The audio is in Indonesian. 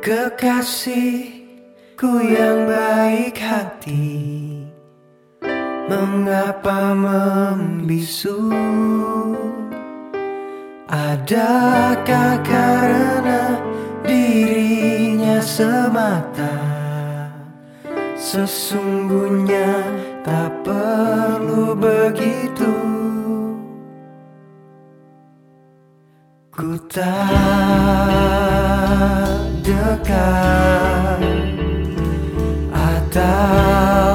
Kekasihku yang baik hati. Mengapa membisu? Adakah karena dirinya semata? Sesungguhnya tak perlu begitu. Ku tak dekat atau